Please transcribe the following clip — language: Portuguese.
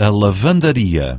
a lavandaria.